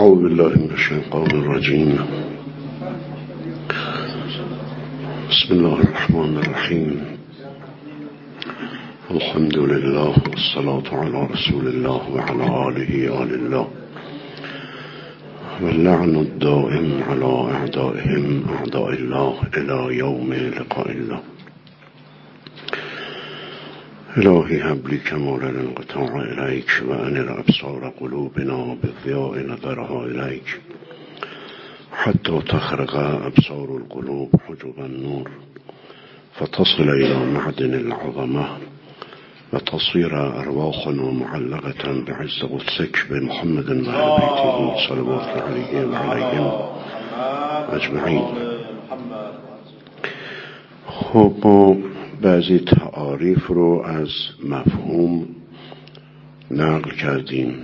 أعوذ بالله من الشيطان الرجيم. بسم الله الرحمن الرحيم. الحمد لله والصلاة على رسول الله وعلى آله آل الله. واللعن الدائم على أعدائهم أعداء الله إلى يوم لقاء الله. إلهي هب لي كمال الانقطاع إليك وأنر أبصار قلوبنا بالضياء نظرها إليك. حتى تخرق أبصار القلوب حجب النور. فتصل إلى معدن العظمة وتصير أرواحنا معلقة بعز قدسك بمحمد وآل بيته صلوات عليه وعليهم أجمعين. خب بعضی تعاریف رو از مفهوم نقل کردیم.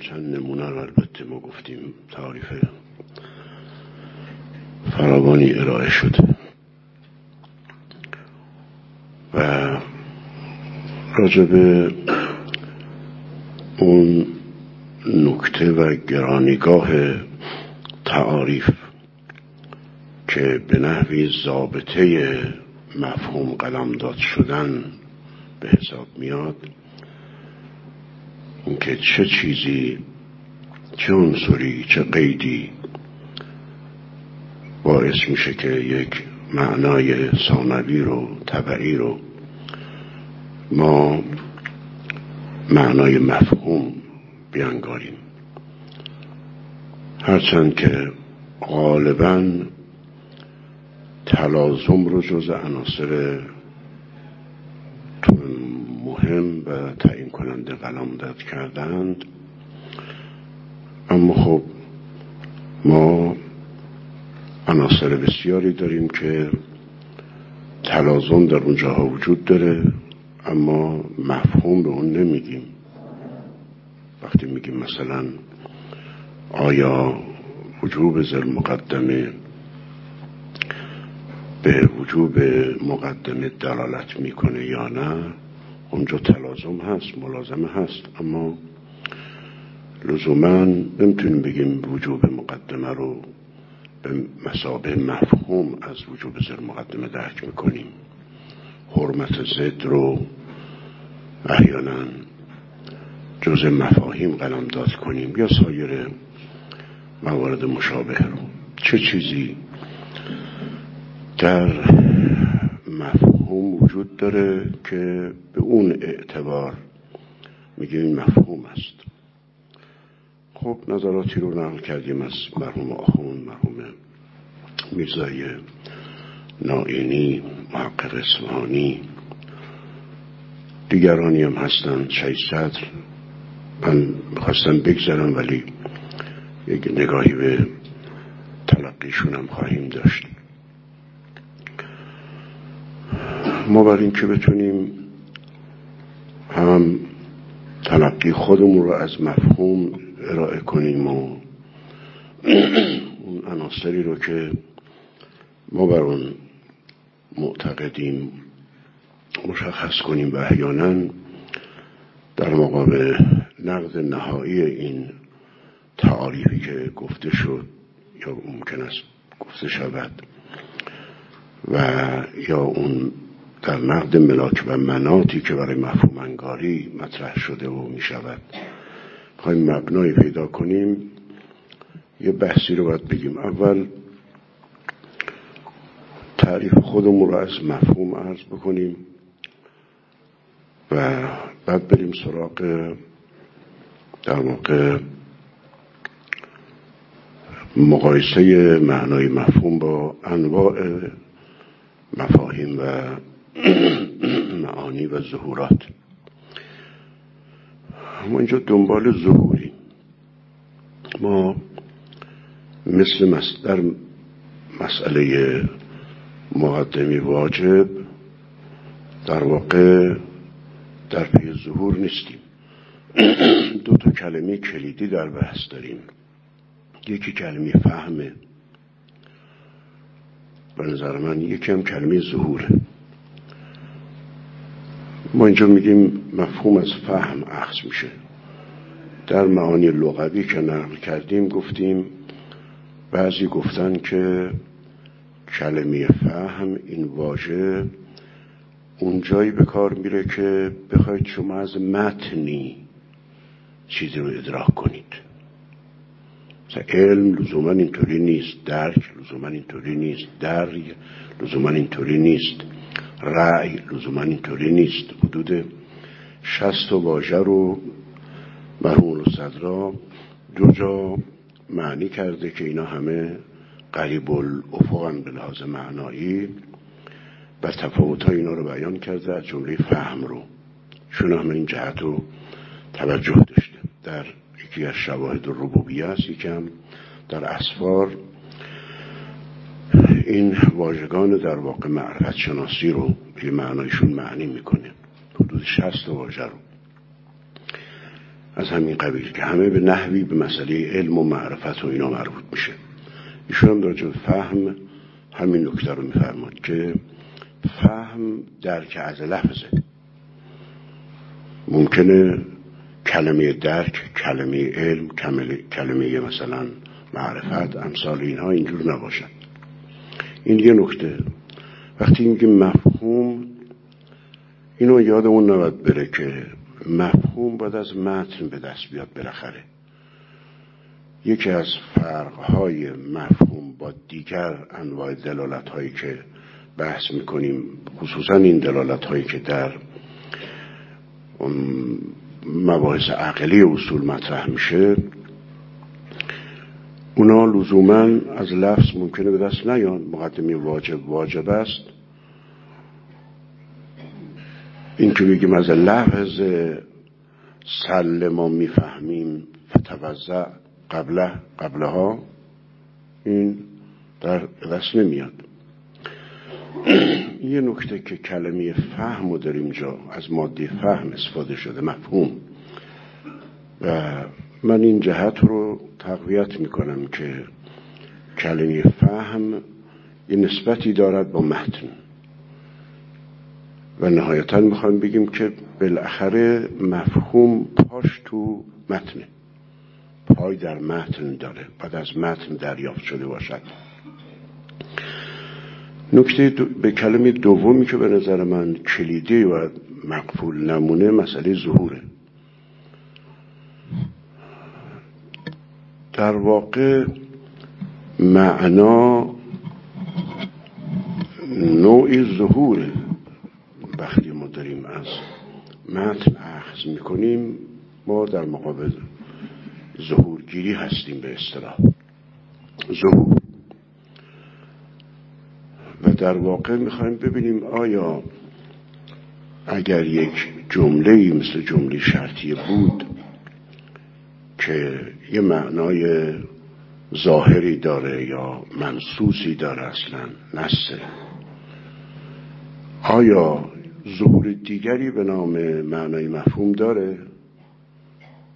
چند نمونه رو البته ما گفتیم تعاریف فراوانی ارائه شده و راجب اون نکته و گرانیگاه تعاریف که به نحوی ضابطه مفهوم قلمداد شدن به حساب میاد اینکه چه چیزی چه عنصری چه قیدی باعث میشه که یک معنای ثانوی رو طبعی رو ما معنای مفهوم بیانگاریم. هرچند که غالبا تلازم رو جز عناصر مهم و تعیین کننده قلم داد کردند. اما خب ما عناصر بسیاری داریم که تلازم در اونجاها وجود داره اما مفهوم به اون نمیگیم وقتی میگیم مثلا آیا وجوب زر مقدمه به وجوب مقدمه دلالت می‌کنه یا نه اونجا تلازم هست ملازمه هست. اما لزوما نمی‌تونیم بگیم وجوب مقدمه رو به مسابه مفهوم از وجوب زر مقدمه درک می‌کنیم. حرمت زد رو احیانا جز مفاهیم قلم داد کنیم یا سایر موارد مشابه رو. چه چیزی در مفهوم وجود داره که به اون اعتبار میگه این مفهوم است. خب نظراتی رو نقل کردیم از مرحوم آخون مرحوم میرزای نائینی محقق اسمانی دیگرانی هم هستن شهید صدر. من خواستم بگذارم ولی یک نگاهی به تلقیشون هم خواهیم داشت. ما بر اینکه بتونیم هم تلقی خودمون رو از مفهوم ارائه کنیم و اون عناصری رو که ما بر اون معتقدیم مشخص کنیم و احیانا در مقابل نقد نهایی این تعاریفی که گفته شد یا ممکن است گفته شود و یا اون در نقد ملاک و مناتی که برای مفهوم انگاری مطرح شده و می شود خواهیم مبنای پیدا کنیم. یه بحثی رو باید بگیم. اول تعریف خودمون رو از مفهوم عرض بکنیم و بعد بریم سراغ در موقع مقایسه معنای مفهوم با انواع مفاهیم و معانی و ظهورات. ما اینجا دنبال ظهوری. ما مثل در مسئله مقدمی واجب در واقع در پی ظهور نیستیم. دو تا کلمه کلیدی در بحث داریم. یکی کلمه فهمه به نظر من یکی هم کلمه ظهوره ما اینجا میگیم مفهوم از فهم اخذ میشه. در معانی لغوی که نقل کردیم گفتیم بعضی گفتن که کلمه فهم این واژه اونجایی به کار میره که بخواید شما از متنی چیزی رو ادراک کنید. مثلا علم لزوما اینطوری نیست درک لزوما اینطوری نیست درگ لزوما اینطوری نیست. رأی لزوما اینطوری نیست. حدود شست و واژه رو مرحوم صدرا دو جا معنی کرده که اینا همه قریب الافقن به لحاظ معنایی و تفاوت ها اینا رو بیان کرده از جمله فهم رو. چون همه این جهت رو توجه داشته. در یکی از شواهد ربوبیه است یکم در اسفار این واژگان در واقع معرفت شناسی رو به معنایشون معنی می‌کنه. حدود شست واژه رو. از همین قبیل که همه به نحوی به مسئله علم و معرفت و اینا مربوط میشه. ایشون هم در فهم همین نکته رو میفرماد که فهم درک از لفظه. ممکنه کلمه درک کلمه علم کلمه مثلا معرفت امثال اینها اینجور نباشد. این یه نکته. وقتی میگیم مفهوم اینو یادمون نباید بره که مفهوم باید از متن به دست بیاد بالاخره. یکی از فرقهای مفهوم با دیگر انواع دلالت هایی که بحث می‌کنیم خصوصا این دلالت هایی که در مباحث عقلی اصول مطرح میشه اونا لزوما از لفظ ممکنه به دست نیان. مقدمی واجب واجب است. این که بگیم از لفظ سل ما می‌فهمیم فتوزع قبله قبلها این در دست نمیاد. یه نکته که کلمه فهم رو در اینجا از ماده فهم استفاده شده مفهوم. و من این جهت رو تقویت می‌کنم که کلمه فهم یه نسبتی دارد با متن. و نهایتا می‌خوایم بگیم که بالاخره مفهوم پاش تو متنه. پای در متن داره. بعد از متن دریافت شده باشد. نکته به کلمه دومی که به نظر من کلیدی و مقفول نمونه مسئله ظهوره. در واقع معنا نوعی ظهوره وقتی ما داریم از متن اخذ می‌کنیم ما در مقابل ظهورگیری هستیم به اصطلاح. ظهور. و در واقع می‌خوایم ببینیم آیا اگر یک جمله مثل جمله شرطی بود که یه معنای ظاهری داره یا منصوصی داره اصلا؟ نسه آیا ظهور دیگری به نام معنای مفهوم داره؟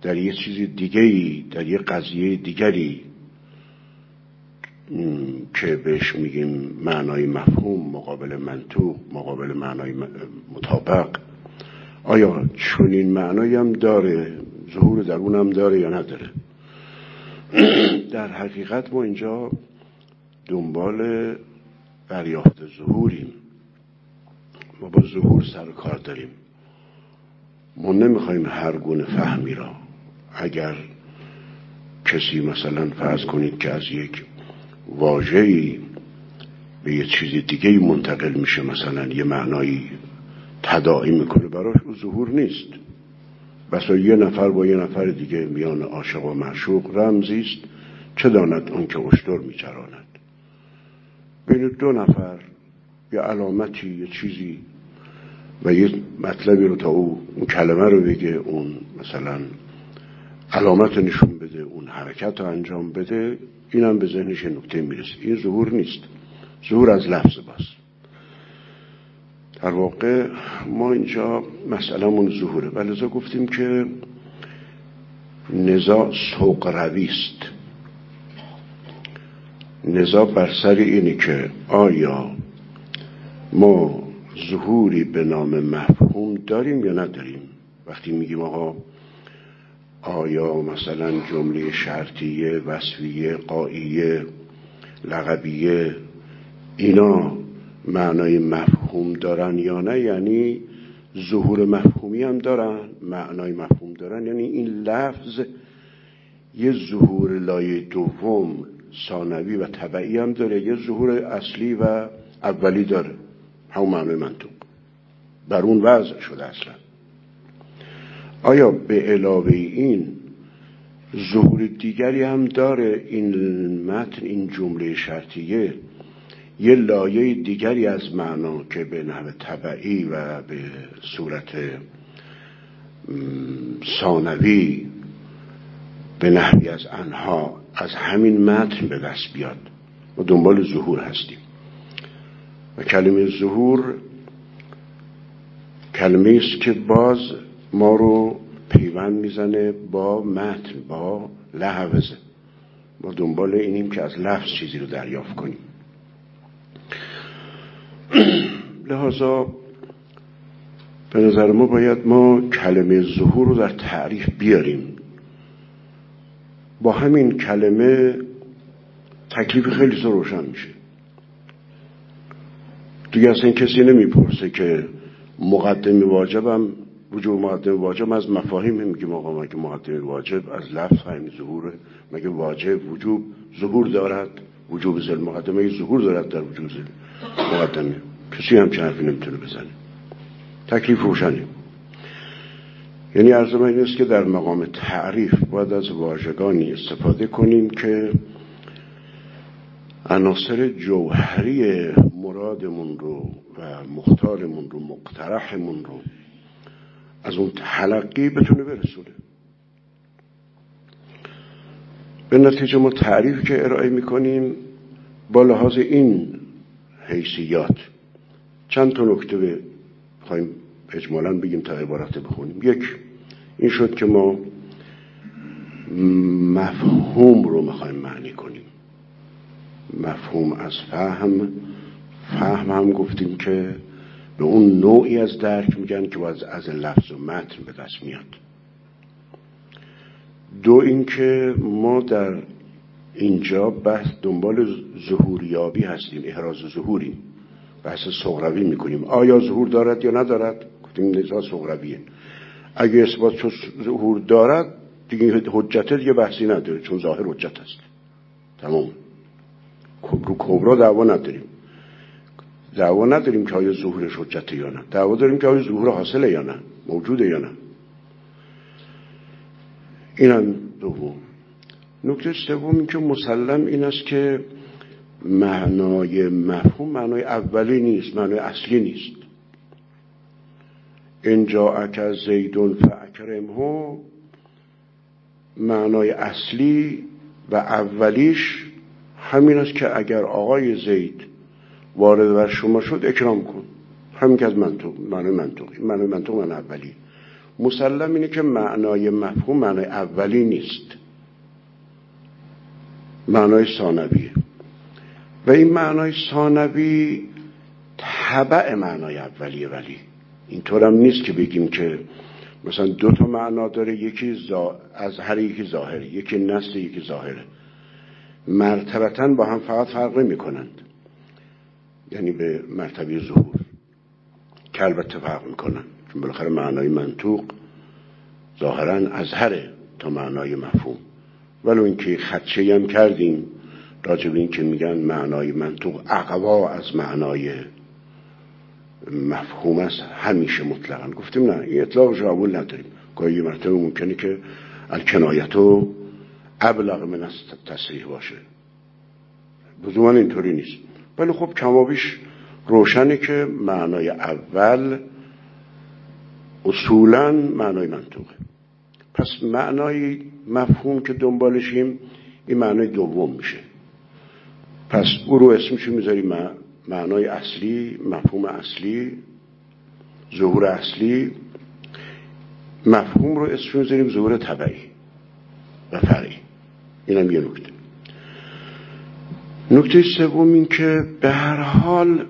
در یه چیز دیگری در یه قضیه دیگری که بهش میگیم معنای مفهوم مقابل منطوق مقابل معنای مطابق آیا چنین معنایی هم داره؟ ظهور در اونم داره یا نداره؟ در حقیقت ما اینجا دنبال دریافت ظهوریم. ما با ظهور سر کار داریم. ما نمی‌خوایم هر گونه فهمی را اگر کسی مثلا فرض کنید که از یک واژه‌ای به یه چیز دیگه منتقل میشه مثلا یه معنایی تداعی می‌کنه براش او ظهور نیست. بسا یه نفر با یه نفر دیگه میان عاشق و معشوق رمزی است چه داند اون که اشتر میچراند؟ بین دو نفر یه علامتی یه چیزی و یه مطلبی رو تا او اون کلمه رو بگه اون مثلا علامت نشون بده اون حرکت رو انجام بده اینم به ذهنش نکته می‌رسه. این ظهور نیست. ظهور از لفظ باز در واقع ما اینجا مسئلهمون ظهوره. ولذا گفتیم که نزاع سوق رویست نزاع بر سر اینه که آیا ما ظهوری به نام مفهوم داریم یا نداریم؟ وقتی میگیم آقا آیا مثلا جمله شرطیه وصفیه قائیه لغبیه اینا معنای مفهوم دارن یا نه یعنی ظهور مفهومی هم دارن معنای مفهوم دارن. یعنی این لفظ یه ظهور لایه دوم ثانوی و طبعی هم داره یه ظهور اصلی و اولی داره. همون معنای منطوق. بر اون وضع شده اصلا. آیا به علاوه این ظهور دیگری هم داره؟ این متن این جمله شرطیه. یه لایه دیگری از معنا که به نحو طبعی و به صورت ثانوی به نحوی از انها از همین متن به دست بیاد. و دنبال ظهور هستیم. و کلمه ظهور کلمه است که باز ما رو پیوند می‌زنه با متن با لحوزه ما دنبال اینیم که از لفظ چیزی رو دریافت کنیم. لحاظا به نظر ما باید ما کلمه ظهور رو در تعریف بیاریم. با همین کلمه تکلیف خیلی روشن میشه. دیگه اصلا کسی نمی‌پرسه که مقدم واجبم وجود مقدم واجب از مفاهیم میگیم آقا مگه مقدم واجب از لفظ فهمی ظهوره؟ مگه واجب وجوب ظهور دارد؟ وجوب زل مقدمه ظهور دارد در وجود زل مقدمه. کسی هم چه حرفی نمی‌تونه بزنه. تکلیف روشنه. یعنی عرض من این است که در مقام تعریف باید از واژگانی استفاده کنیم که عناصر جوهری مرادمون رو و مختارمون رو مقترحمون رو از اون تلقی بتونه برسونه. به نتیجه ما تعریف که ارائه می‌کنیم با لحاظ این حیثیات. چند تا نکته خواهیم اجمالا بگیم تا عبارت بخونیم. یک این شد که ما مفهوم رو می‌خوایم معنی کنیم. مفهوم از فهم فهم هم گفتیم که به اون نوعی از درک میگن که باز از لفظ و متن به دست میاد. دو اینکه ما در اینجا بحث دنبال ظهوریابی هستیم احراز ظهوریم. بحث صغروی می‌کنیم. آیا ظهور دارد یا ندارد؟ گفتیم نزا صغرویه اگه اثبات ظهور دارد دیگه حجت دیگه بحثی نداره چون ظاهر حجت است. تمام. رو کبرا دعوا نداریم. دعوا نداریم که آیا ظهورش حجته یا نه. دعوا داریم که آیا ظهور حاصله یا نه موجوده یا نه. این هم دوم. نکته سوم که مسلم این است که معنای مفهوم معنای اولی نیست معنای اصلی نیست. اینجا اکر زیدون فاکرمه معنای اصلی و اولیش همین است که اگر آقای زید وارد بر شما شد اکرام کن. همین که از منطق معنای منطقی معنای منطق معنای اولی. مسلم اینه که معنای مفهوم معنای اولی نیست. معنای ثانویه. و این معنای ثانوی طبع معنای اولیه ولی اینطور هم نیست که بگیم که مثلا دو تا معنا داره یکی از هر یکی ظاهره یکی نسل یکی ظاهره. مرتبتا با هم فقط فرق می کنند یعنی به مرتبه ظهور که البته فرق می‌کنن. چون بالاخره معنای منطوق ظاهرا از هره تا معنای مفهوم. ولو اینکه خدشه هم کردیم راجب این که میگن معنای منطوق اقوا از معنای مفهوم است همیشه مطلقا. گفتیم نه این اطلاق قبول نداریم. گاهی مرتبه ممکنه که الکنایتو ابلغ من از تصریح باشه. بزرمان اینطوری نیست. ولی خب کمابیش روشنه که معنای اول اصولا معنای منطوقه پس معنای مفهوم که دنبالشیم این معنای دوم میشه. پس او رو اسمشو می‌ذاریم معنای اصلی مفهوم اصلی ظهور اصلی. مفهوم رو اسمشو می‌ذاریم ظهور طبعی و فرعی. اینم یه نکته. نکته سوم این که به هر حال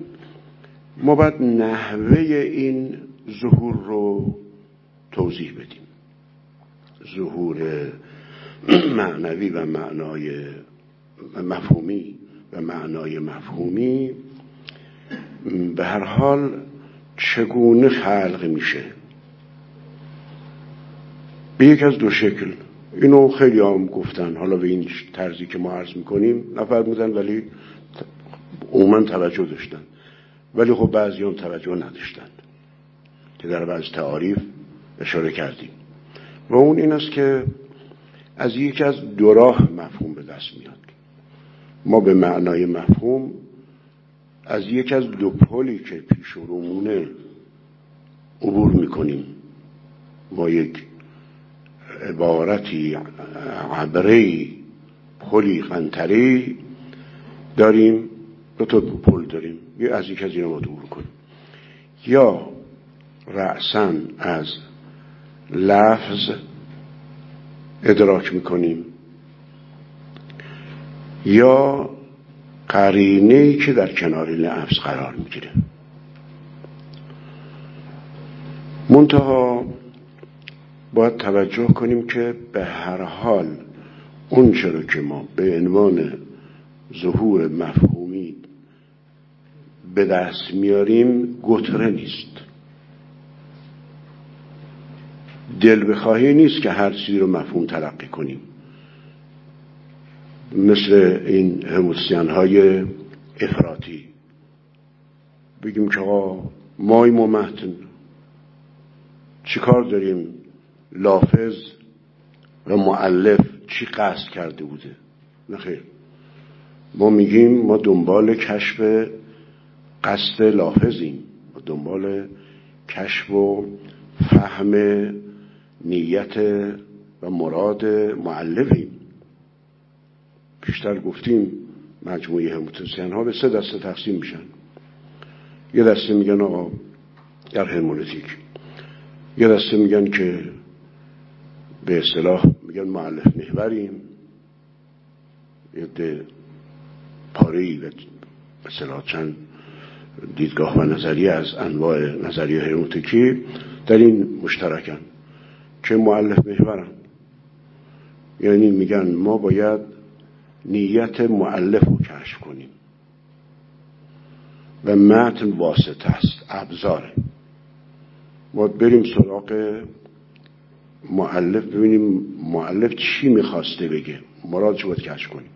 ما باید نحوه این ظهور رو توضیح بدیم. ظهور معنوی و معنای مفهومی و معنای مفهومی به هر حال چگونه خلق میشه؟ به یک از دو شکل. اینو خیلی هم گفتن. حالا به این طرزی که ما عرض می‌کنیم نفرمودن ولی عموما توجه داشتن. ولی خب بعضی هم توجه نداشتن. که در بعض تعاریف اشاره کردیم. و اون این است که از یکی از دو راه مفهوم به دست میاد. ما به معنای مفهوم از یکی از دو پلی که پیش رومونه عبور می‌کنیم. با یک عبارتی عبری پلی قنطری داریم. دو تا پل داریم. از یک از این ما دور کنیم. یا رأسا از لفظ ادراک می‌کنیم. یا قرینه که در کنار لفظ قرار می‌گیره. منتها باید توجه کنیم که به هر حال اون چرا که ما به عنوان ظهور مفهومی به دست میاریم گتره نیست. دل بخواهی نیست که هر چیزی رو مفهوم تلقی کنیم مثل این هموسیان های افراطی. بگیم که آقا مای و متن. چیکار داریم؟ لافظ و معلف چی قصد کرده بوده؟ نخیر ما میگیم ما دنبال کشف قصد لافظیم. ما دنبال کشف و فهم نیت و مراد معلفیم بیشتر گفتیم مجموعه هموتوسیان ها به سه دسته تقسیم میشن. یه دسته میگن آقا در هرمونتیک. یه دسته میگن که به اصطلاح میگن معلف محوریم. یه پاره و مثلا چند دیدگاه و نظریه از انواع نظریه هرمونتیکی در این مشترکن. که معلف محورن یعنی میگن ما باید نیت معلف رو کشف کنیم. و متن واسطه است ابزاره. ما بریم سراغ معلف ببینیم معلف چی می‌خواسته بگه. مرادش باید کشف کنیم؟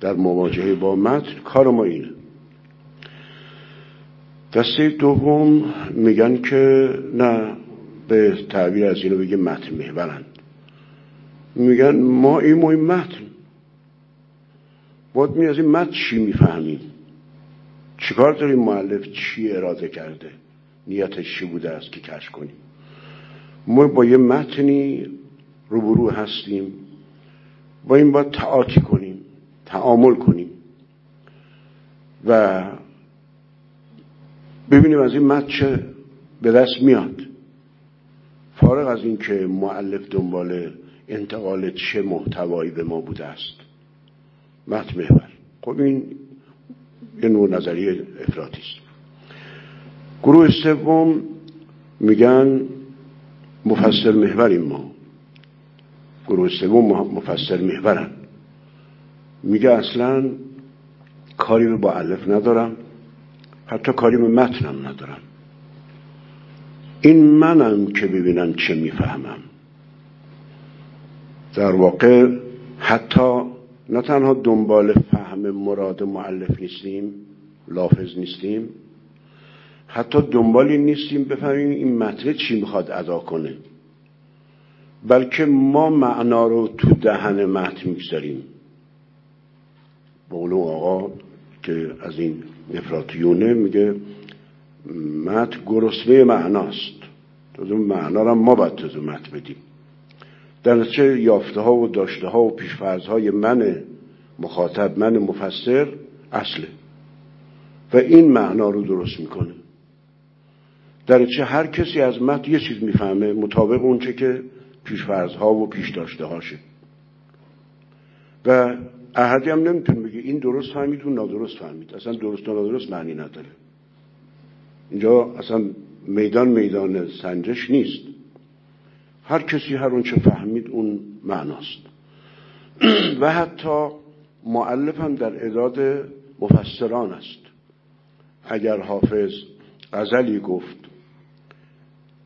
در مواجهه با متن کار ما اینه. دسته دوم میگن که نه به تعبیر از اینو بگه متن محورند میگن ما این این متن. باید می از این متن چی می‌فهمیم چیکار داریم معلف چی اراده کرده؟ نیتش چی بوده است که کش کنیم؟ ما با یه متنی روبرو هستیم. با این باید تعاطی کنیم تعامل کنیم. و ببینیم از این متن چه به دست میاد. فارغ از این که معلف دنبال انتقال چه محتوایی به ما بوده است مت محور. خب این یه نوع نظریه افراطی است. گروه سوم میگن مفسر محوریم ما. گروه سوم مفسر محورن. میگه اصلا کاری به الف ندارم حتی کاری به متنم ندارم. این منم که ببینن چه می‌فهمم. در واقع حتی نه تنها دنبال فهم مراد معلف نیستیم لافظ نیستیم حتی دنبال نیستیم بفهمیم این متن چی می‌خواد ادا کنه. بلکه ما معنا رو تو دهن متن می‌گذاریم. بقول آقا که از این نفراتیونه میگه مت گرسنه معناست. تازه معنا را ما باید تازه مت بدیم. در چه یافته ها و داشته ها و پیشفرز های من مخاطب من مفسر اصله. و این معنا رو درست می‌کنه. در چه هر کسی از مت یه چیز می‌فهمه مطابق اونچه که پیشفرز ها و پیش داشته هاشه و احدی هم نمی‌تونه بگه این درست فهمید و نادرست فهمید. اصلا درست و نادرست معنی نداره. اینجا اصلا میدان میدان سنجش نیست. هر کسی هر اون چه فهمید اون معناست. و حتی معلف هم در اداد مفسران است. اگر حافظ غزلی گفت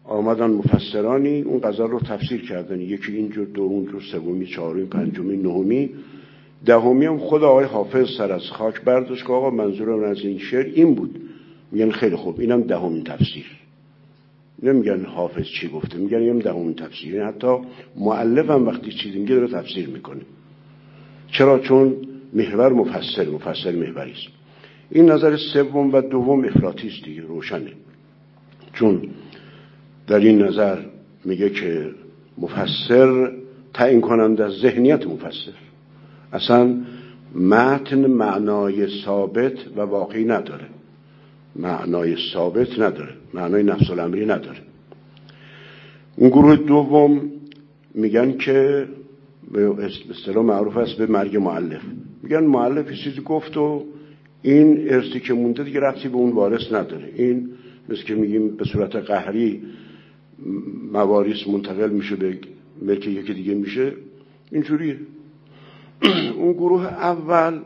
آمدن مفسرانی اون غزل رو تفسیر کردن. یکی اینجور دو اونجور سومی چهارمی پنجمی نهمی. دهمی هم خود آقای حافظ سر از خاک برداشت که آقا منظور از این شعر این بود. میگن خیلی خوب. اینم دهمین تفسیر. نمیگن حافظ چی گفته. میگن اینم دهمین تفسیر. یعنی حتی معلف هم وقتی چیزی میگه داره تفسیر می‌کنه. چرا؟ چون محور مفسر مفسر محوری است. این نظر سوم و دوم افراطی است دیگه روشنه. چون در این نظر میگه که مفسر تعیین کننده از ذهنیت مفسر. اصلا متن معنای ثابت و واقعی نداره. معنای ثابت نداره. معنای نفس الامری نداره. اون گروه دوم میگن که به اصطلاح معروف است به مرگ معلف میگن معلف چیزی گفت و این ارثی که مونده دیگه رفتی به اون وارث نداره. این مثل که میگیم به صورت قهری مواریس منتقل میشه به ملک یکی دیگه میشه. اینجوریه. اون گروه اول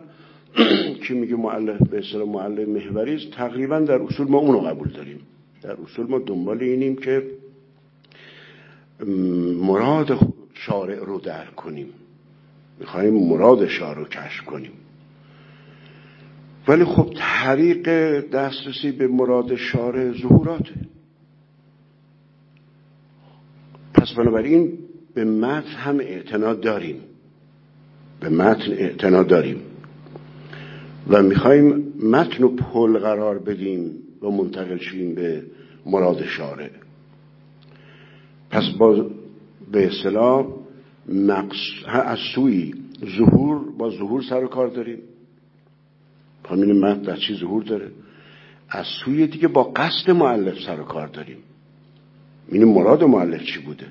که میگه معلف به اصطلاح معلف محوری است. تقریبا در اصول ما اونو قبول داریم. در اصول ما دنبال اینیم که مراد شارع رو درک کنیم. می‌خوایم مراد شارع رو کشف کنیم. ولی خب طریق دسترسی به مراد شارع ظهوراته. پس بنابراین به متن هم اعتناد داریم. به متن اعتناد داریم. و می‌خوایم متن رو پل قرار بدیم و منتقل شیم به مراد شارع. پس با به اصطلاح نقص از سوی ظهور با ظهور سر کار داریم. همین متن در چی ظهور داره؟ از سوی دیگه با قصد معلف سر کار داریم. این مراد معلف چی بوده؟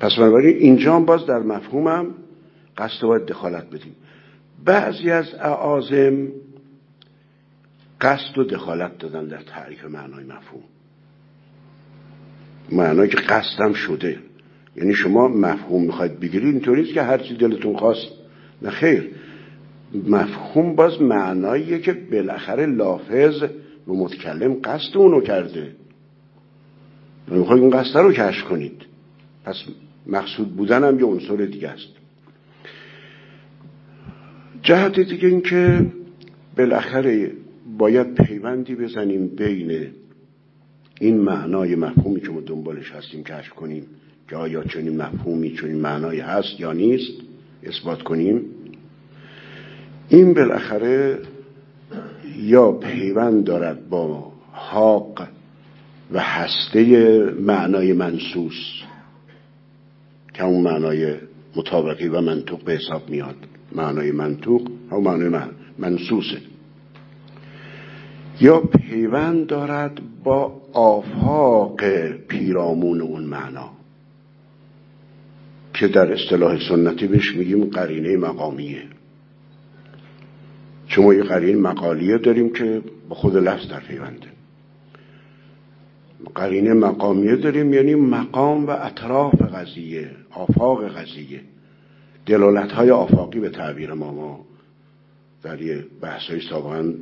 پس بنابراین اینجا باز در مفهومم قصد باید دخالت بدیم. بعضی از اعازم قصد و دخالت دادن در تعریف معنای مفهوم. معنایی که قصدم شده. یعنی شما مفهوم می‌خواید بگیرید اینطوری که هرچی دلتون خواست. نه خیر. مفهوم باز معناییه که بالاخره لافظ و متکلم قصد اونو کرده. می‌خواید اون قصد رو کشف کنید. پس مقصود بودن هم یه عنصر دیگه است. جهت دیگه این که بالاخره باید پیوندی بزنیم بین این معنای مفهومی که ما دنبالش هستیم کشف کنیم که آیا چنین مفهومی چنین معنایی هست یا نیست اثبات کنیم. این بالاخره یا پیوند دارد با حاق و هسته معنای منسوس که اون معنای مطابقی و منطوق به حساب میاد. معنای منطوق و معنای منسوسه یا پیوند دارد با آفاق پیرامون اون معنا. که در اصطلاح سنتی بهش میگیم قرینه مقامیه. چون ما یه قرینه مقالیه داریم که با خود لفظ در پیونده. قرینه مقامیه داریم یعنی مقام و اطراف قضیه آفاق قضیه. دلالت های آفاقی به تعبیر ما ما در یه بحث های سابقا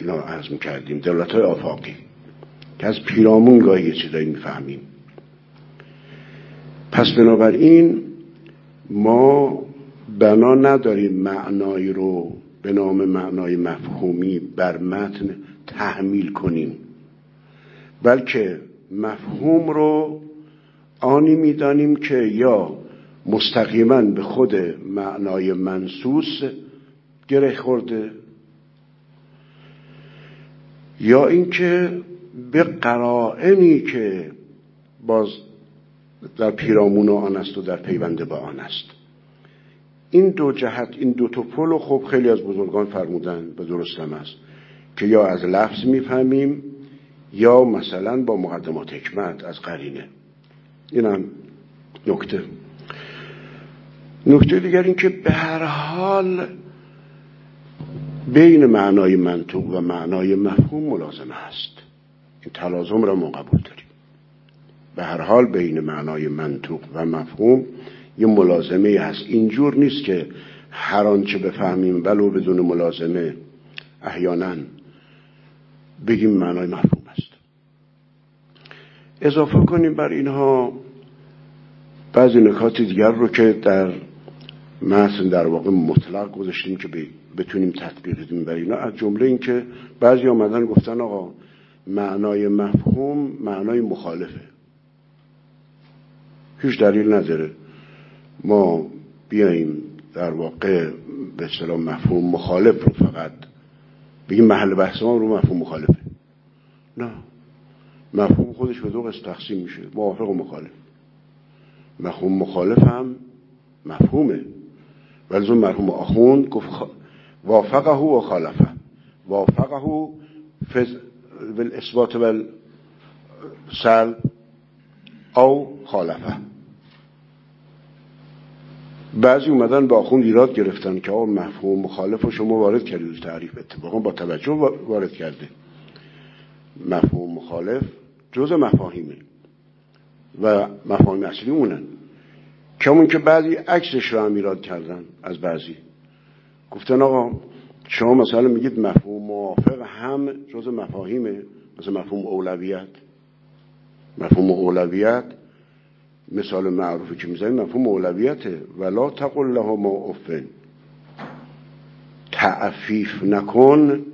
اینا عرض می‌کردیم. دلالت های آفاقی. که از پیرامون گاهی یه چیزایی می‌فهمیم. پس بنابراین ما بنا نداریم معنایی رو به نام معنای مفهومی بر متن تحمیل کنیم. بلکه مفهوم رو آنی می‌دانیم که یا مستقیما به خود معنای منسوس گره خورده. یا اینکه به قرائنی که باز در پیرامون آن است و در پیونده به آن است. این دو جهت این دو تا پل خب خیلی از بزرگان فرمودن به درستم است که یا از لفظ می‌فهمیم یا مثلا با مقدمات حکمت از قرینه. اینم نکته. نکته دیگر این که به هر حال بین معنای منطوق و معنای مفهوم ملازمه هست این تلازم را ما قبول داریم. به هر حال بین معنای منطوق و مفهوم یه ملازمه هست. اینجور نیست که هر آنچه بفهمیم ولو بدون ملازمه احیانا بگیم معنای مفهوم است. اضافه کنیم بر اینها بعضی نکات دیگر رو که در متن در واقع مطلق گذاشتیم که بتونیم تطبیق بدیم بر اینا از جمله این که بعضی آمدن گفتن آقا معنای مفهوم معنای مخالفه. هیچ دلیل نداره ما بیاییم در واقع به اصطلاح مفهوم مخالف رو فقط بگیم محل بحث ما رو مفهوم مخالفه. نه. مفهوم خودش به دو قسم تقسیم میشه موافق و مخالف. مفهوم مخالف هم مفهومه. زون مرحوم آخوند گفت وافقه و خالفه. وافقه فز بالاثبات و سلب او خالفه. بعضی اومدن با آخوند ایراد گرفتن که آقا مفهوم مخالف و شما وارد کردید تعریف اتفاقا با توجه وارد کرده مفهوم مخالف جز مفاهیمه. و مفاهیم اصلی اونن. کمون که بعضی عکسش رو هم ایراد کردن از بعضی. گفتن آقا شما مثلا میگید مفهوم موافق هم جز مفاهیمه مثل مفهوم اولویت. مفهوم اولویت مثال معروفی که می‌زنید مفهوم اولویته. ولا تقل له ما افن تعفیف نکن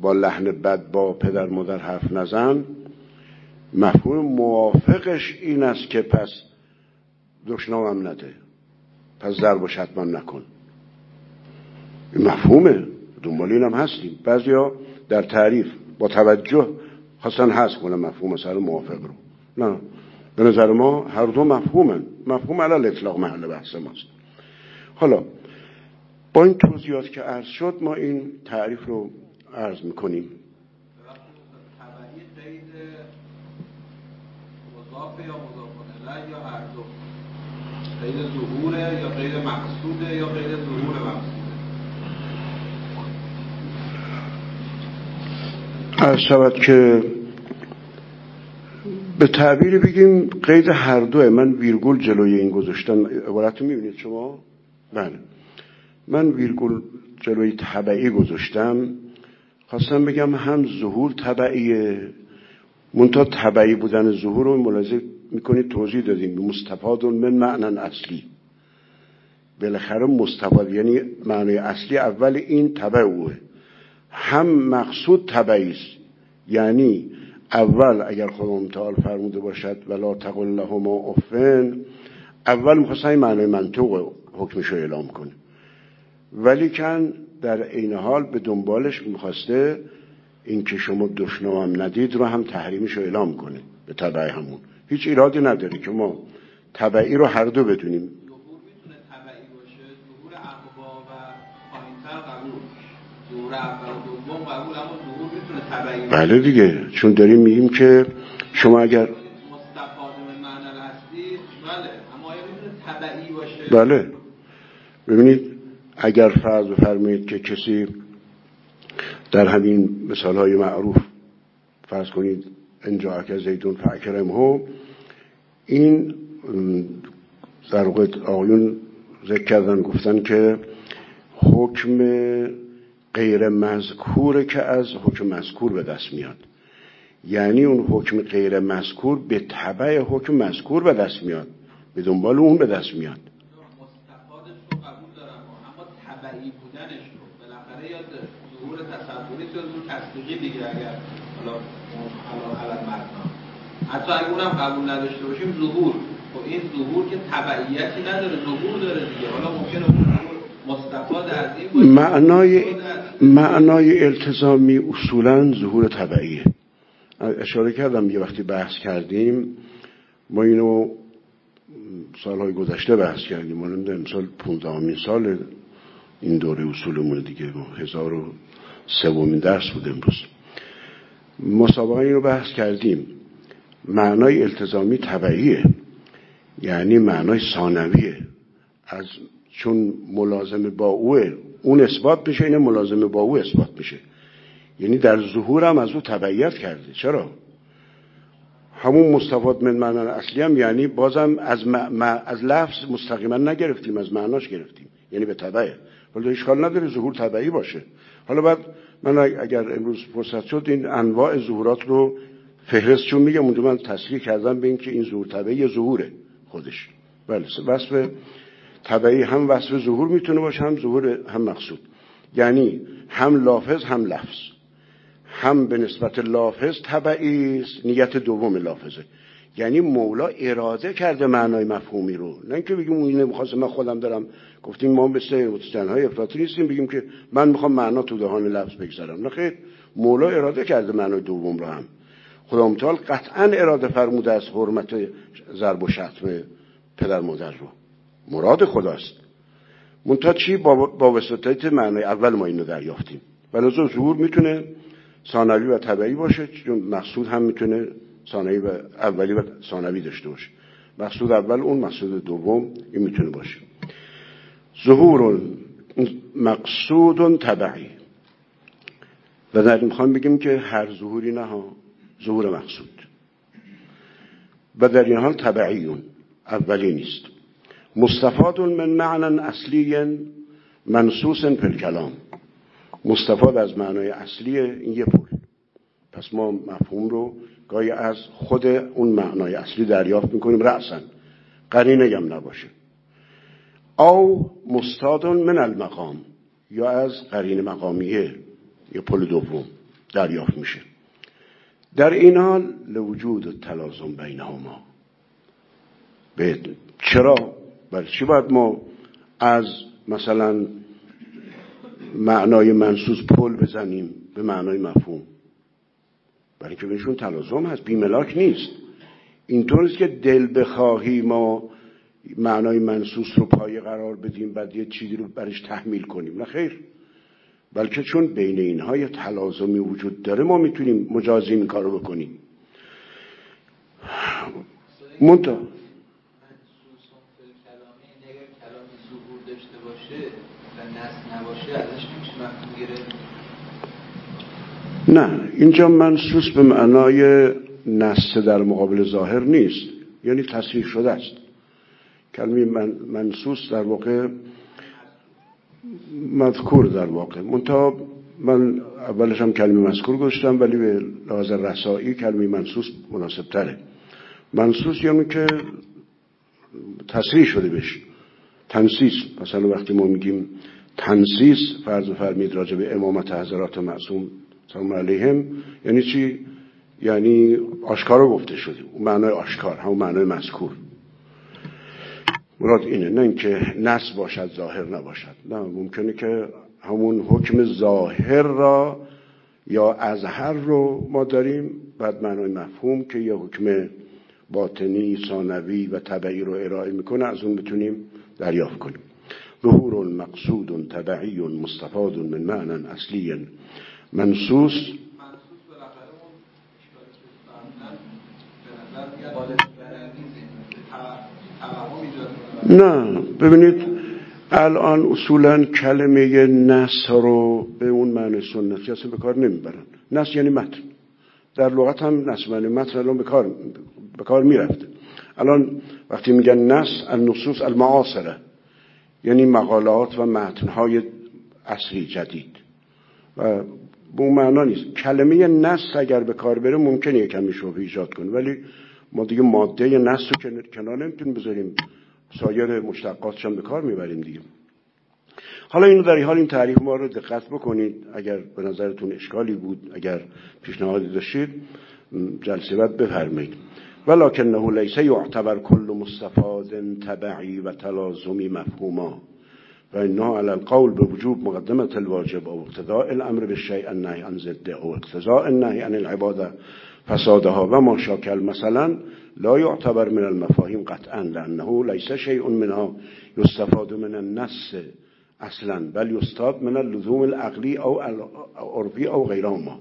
با لحن بد با پدر مادر حرف نزن. مفهوم موافقش این است که پس دشنامم نده. پس ضرب و شتمان نکن. این مفهومه. دنبال اینم هستیم. بعضیا در تعریف با توجه خواستن هست کنه مفهوم مثلا موافق رو. نه. به نظر ما هر دو مفهومن. مفهوم علال اطلاق محل بحث ماست. حالا با این توضیحات که عرض شد ما این تعریف رو عرض می‌کنیم. یا هر دو؟ غیر ظهوره یا غیر مقصوده یا غیر ظهور مقصوده از شود که به تعبیر بگیم قید هر دوه. من ویرگول جلوی این گذاشتم. عبارت رو می‌بینید شما؟ بله. من ویرگول جلوی طبعی گذاشتم. خواستم بگم هم ظهور طبعیه. منتها طبعی بودن ظهور رو ملاحظه می‌کنید توضیح دادیم. مستفاد من معنا اصلی. بالاخره مستفاد یعنی معنی اصلی اول این اوه هم مقصود تبعی است. یعنی اول اگر خدا تعالی فرموده باشد ولا تقل لهما افن اول می‌خواست این معنی منطوق حکمش رو اعلام کنه. ولی کن در عین حال به دنبالش می‌خواسته اینکه شما دشنام ندید رو هم تحریمش رو اعلام کنه. به تبع همون. هیچ ایرادی نداره که ما تبعی رو هر دو بدونیم. بله دیگه چون داریم میگیم که شما اگر بله ببینید اگر فرض بفرمایید که کسی در همین مثال های معروف فرض کنید انجا که زیدون فکرم این در آقایون ذکر کردن گفتن که حکم غیر مذکور که از حکم مذکور به دست میاد. یعنی اون حکم غیر مذکور به طبع حکم مذکور به دست میاد. به دنبال اون به دست میاد. تصدیقی دیگه اگر حالا حالا حتی اگر اونم قبول نداشته باشیم ظهور. خب این ظهور که تبعیتی نداره ظهور داره دیگه. حالا ممکنه اون مستفاد از این معنای معنای التزامی اصولا ظهور طبعیه اشاره کردم یه وقتی بحث کردیم ما اینو سالهای گذشته بحث کردیم. ما نمی‌دونم سال پوندهمین سال این دوره اصولمون دیگه. هزار و سومین درس بود امروز. مسابقه این رو بحث کردیم. معنای التزامی طبعیه یعنی معنای ثانویه. از چون ملازم با اوه اون اثبات بشه اینه ملازم با او اثبات بشه. یعنی در ظهور هم از او تبعیت کرده. چرا؟ همون مستفاد من معنی اصلی هم یعنی بازم از, از لفظ مستقیما نگرفتیم از معناش گرفتیم. یعنی به طبعه. ولی اشکال نداره ظهور طبعی باشه. حالا بعد من اگر امروز فرصت شد این انواع ظهورات رو فهرست چون میگم اونجا من تصریح کردم به اینکه این ظهور طبعی ظهوره خودش. بله وصف طبعی هم وصف ظهور می‌تونه باشه هم ظهور هم مقصود. یعنی هم لافظ هم لفظ. هم به نسبت لافظ طبعی است نیت دوم لافظه. یعنی مولا اراده کرده معنای مفهومی رو. نه اینکه بگیم اون نمی‌خواست من خودم دارم گفتیم ما مثل های افراطی نیستیم بگیم که من می‌خوام معنا تو دهان لفظ بگذارم. نه خیر مولا اراده کرده معنای دوم رو هم. خدا متعال قطعا اراده فرموده از حرمت ضرب و شتم پدر مادر رو. مراد خداست. منتها چی با, وسطیت معنای اول ما اینو دریافتیم. بنظر ظهور می‌تونه ثانوی و طبعی باشه چون مقصود هم می‌تونه ثانوی و اولی و ثانوی داشته باشه. مقصود اول اون مقصود دوم این می‌تونه باشه. ظهور مقصود طبعی و در می‌خوام بگیم که هر ظهوری نه ظهور مقصود. و در این حال طبعیون اولی نیست. مستفاد من معنی اصلی منصوص پر کلام مستفاد از معنای اصلی این یه پول. پس ما مفهوم رو گاهی از خود اون معنای اصلی دریافت می‌کنیم. رأسا. قرینه هم نباشه. او مستاد من المقام یا از قرین مقامیه یا پل دوم دریافت میشه. در این حال لوجود تلازم بینهما. به چرا؟ برای چی باید ما از مثلا معنای منصوص پل بزنیم به معنای مفهوم؟ برای اینکه بینشون تلازم هست. بیملاک نیست. اینطور که دل بخواهی ما معنای منصوص رو پایه قرار بدیم بعد یه چیزی رو برش تحمیل کنیم. نه خیر. بلکه چون بین اینها یه تلازمی وجود داره ما می‌تونیم مجازی این کارو بکنیم. منتها. نه اینجا منصوص به معنای نسه در مقابل ظاهر نیست یعنی تصریح شده است. کلمه من منصوص در واقع مذکور در واقع. منتها من اولش هم کلمه مذکور گذاشتم ولی به لحاظ رسایی کلمه منصوص مناسب تره منصوص یعنی که تصریح شده بشه تنسیس مثلا وقتی ما میگیم تنسیس فرض فرمید راجع به امامت حضرات معصوم سلام علیهم یعنی چی؟ یعنی آشکارا گفته شده. اون معنای آشکار همون معنای مذکور. مراد اینه نه اینکه نس باشد ظاهر نباشد. نه ممکنه که همون حکم ظاهر را یا ازهر رو ما داریم بعد معنای مفهوم که یه حکم باطنی ثانوی و طبعی رو ارائه می‌کنه از اون بتونیم دریافت کنیم. ظهور مقصود طبعی مستفاد من معنی اصلی. منصوص نه ببینید الان اصولا کلمه نس رو به اون معنی سنتی اصلا به کار نمی‌برن. نس یعنی متن. در لغت هم نس معنی متن الان به کار به کار می‌رفته. الان وقتی میگن نس النصوص المعاصره یعنی مقالات و متنهای اصلی جدید. و به اون معنا نیست. کلمه نس اگر به کار بره ممکنه یه کمی شبه ایجاد کنه. ولی ما دیگه ماده نس رو کنار نمی‌تونیم بذاریم. سایر مشتقاتش هم به کار می‌بریم دیگه. حالا اینو در حال این تعریف ما رو دقت بکنید. اگر به نظرتون اشکالی بود اگر پیشنهادی داشتید جلسه بعد بفرمایید. ولکنه لیس یعتبر کل مستفاد تبعی و تلازمی مفهوما. و اینها علی القول به وجوب مقدمت الواجب او اقتضاء الامر بالشیء النهی عن ضده او اقتضاء النهی عن العباده فسادها. و ما مثلا لا يعتبر من المفاهیم قطعا لانه ليس شيء منها. يستفاد من النص اصلا بل يستاد من اللزوم العقلی او عرفی او غیرهما.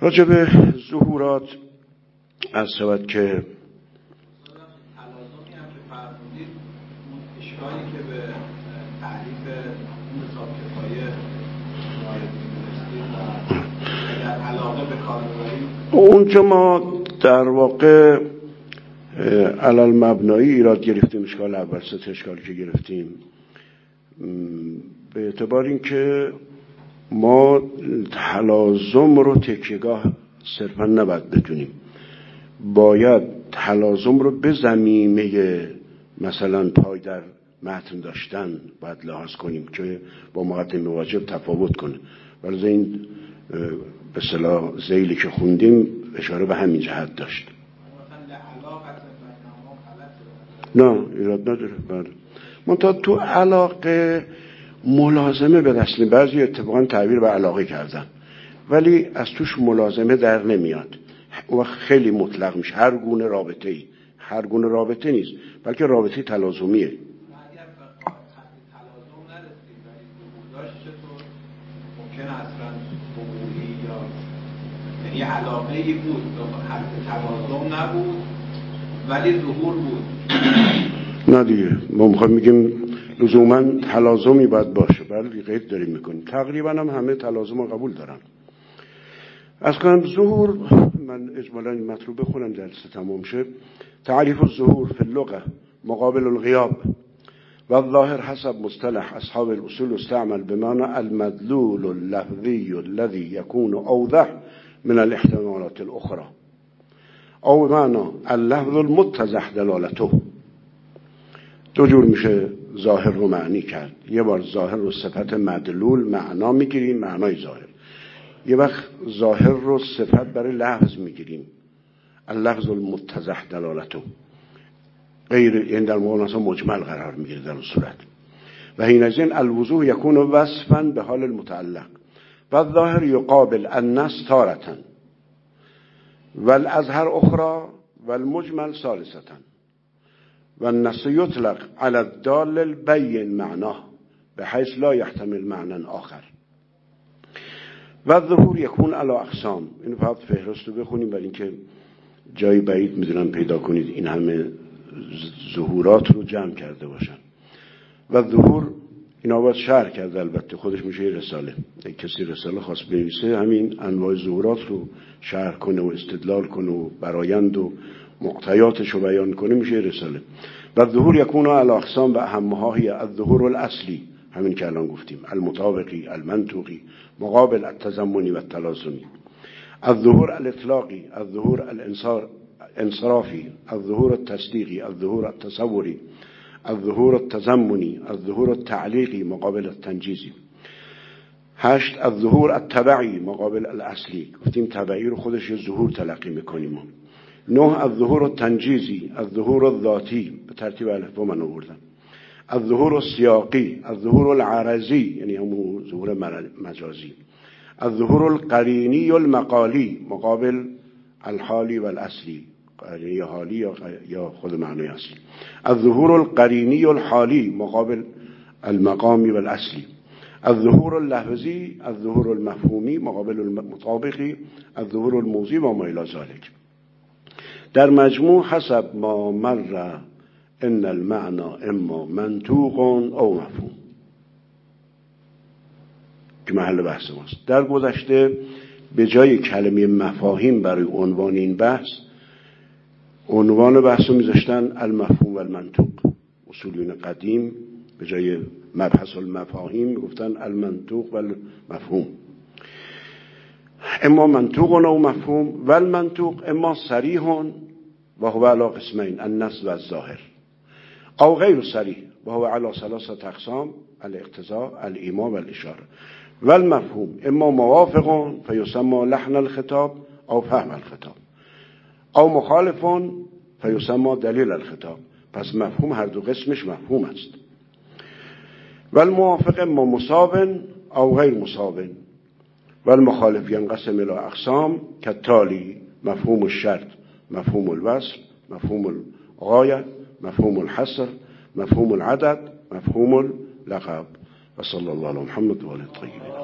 راجب ظهورات از شود که که به تعریف اونجا ما در واقع علال مبنایی ایراد گرفتیم اشکال اول سه اشکالی که گرفتیم. به اعتبار اینکه ما تلازم رو تکیگاه صرفا نباید بدونیم باید تلازم رو به زمینه مثلا پای در متن داشتن باید لحاظ کنیم که با مقدم واجب تفاوت کنه. ولی این به صلاح زیلی که خوندیم اشاره به همین جهت داشت. نه ایراد نداره. بله. منتها تو علاقه ملازمه به دست بعضی اتفاقا تعبیر به علاقه کردن. ولی از توش ملازمه در نمیاد. و خیلی مطلق میشه. هر گونه رابطه ای هر گونه رابطه نیست. بلکه رابطه تلازمیه. علاقه ای بود. تلازم نبود ولی ظهور بود. نه دیگه. ما می‌خوایم میگیم لزوما تلازمی باید باشه. بله قید داریم می‌کنیم. تقریبا هم همه تلازم رو قبول دارن. از کنم ظهور من اجمالا این مطلوب بخونم جلسه تمام شد تعریف الظهور فی اللغه مقابل الغیاب. و الظاهر حسب مصطلح اصحاب الاصول استعمل بمعنى المدلول اللفظی الذي يكون اوضح. من الاحتمالات الاخرى. او بمعنى اللفظ المتزح دلالته. دو جور میشه ظاهر رو معنی کرد. یه بار ظاهر رو صفت مدلول معنا می‌گیریم معنای ظاهر. یه وقت ظاهر رو صفت برای لفظ می‌گیریم. اللفظ المتزح دلالتو غیر این یعنی در موقع مجمل قرار می‌گیره در اون صورت. و این از این الوضوح یکون وصفا به حال المتعلق. و ظاهر یقابل النس تارتن و الازهر اخرى و المجمل ثالثتا. و النس یطلق على الدال البین معناه بحيث لا يحتمل معنى آخر. و ظهور یکون علا اقسام. اینو فقط فهرست رو بخونیم برای اینکه جایی بعید می‌دونم پیدا کنید این همه ظهورات رو جمع کرده باشن. و ظهور اینا باید شهر کرده البته خودش میشه رساله. کسی رساله خواست بنویسه همین انواع ظهورات رو شهر کنه و استدلال کنه و برایند و معطیاتش رو بیان کنه میشه رساله. و ظهور یکون علا اقسام و اهمها هی الظهور الاصلی همین که الان گفتیم. المطابقی المنطوقی مقابل التزمنی و التلازمی. الظهور الاطلاقی الظهور الانصرافی الظهور التصدیقی الظهور التصوری. الظهور التزمنی الظهور التعلیقی مقابل التنجیزی هشت الظهور التبعی مقابل الاصلی. گفتیم تبعی رو خودش یه ظهور تلقی می‌کنیم. نه الظهور التنجیزی الظهور الذاتی. به ترتیب الف من آوردم الظهور السیاقی الظهور العرضی یعنی همون ظهور مجازی. الظهور القرینی المقالی مقابل الحالی و الاصلی. قرینی حالی یا خود معنی اصلی الظهور القرینی الحالی مقابل المقامی و الاصلی. الظهور اللحظی الظهور المفهومی مقابل المطابقی الظهور الموزی و ما الى ذلك در مجموع حسب ما مر ان المعنا اما منطوق او مفهوم. که محل بحث ماست. در گذشته به جای کلمه مفاهیم برای عنوان این بحث عنوان بحث رو میذاشتن المفهوم و المنطوق اصولیون قدیم به جای مبحث المفاهیم گفتن المنطوق و المفهوم اما منطوق و مفهوم و المنطوق اما صریح و هو علا قسمین النص و الظاهر. او غیر صریح و هو علا ثلاثه اقسام الاقتضاء الايما و الاشاره. و المفهوم اما موافق فیسمى لحن الخطاب او فهم الخطاب. أو مخالف فیسمى دلیل الخطاب. پس مفهوم هر دو قسمش مفهوم است. و الموافق اما مصاب أو غیر مصاب و المخالف ینقسم إلى اقسام کتالی مفهوم الشرط مفهوم الوصل مفهوم الغایه مفهوم الحصر مفهوم العدد مفهوم اللقب. وصلى الله على محمد وعلى الطيبين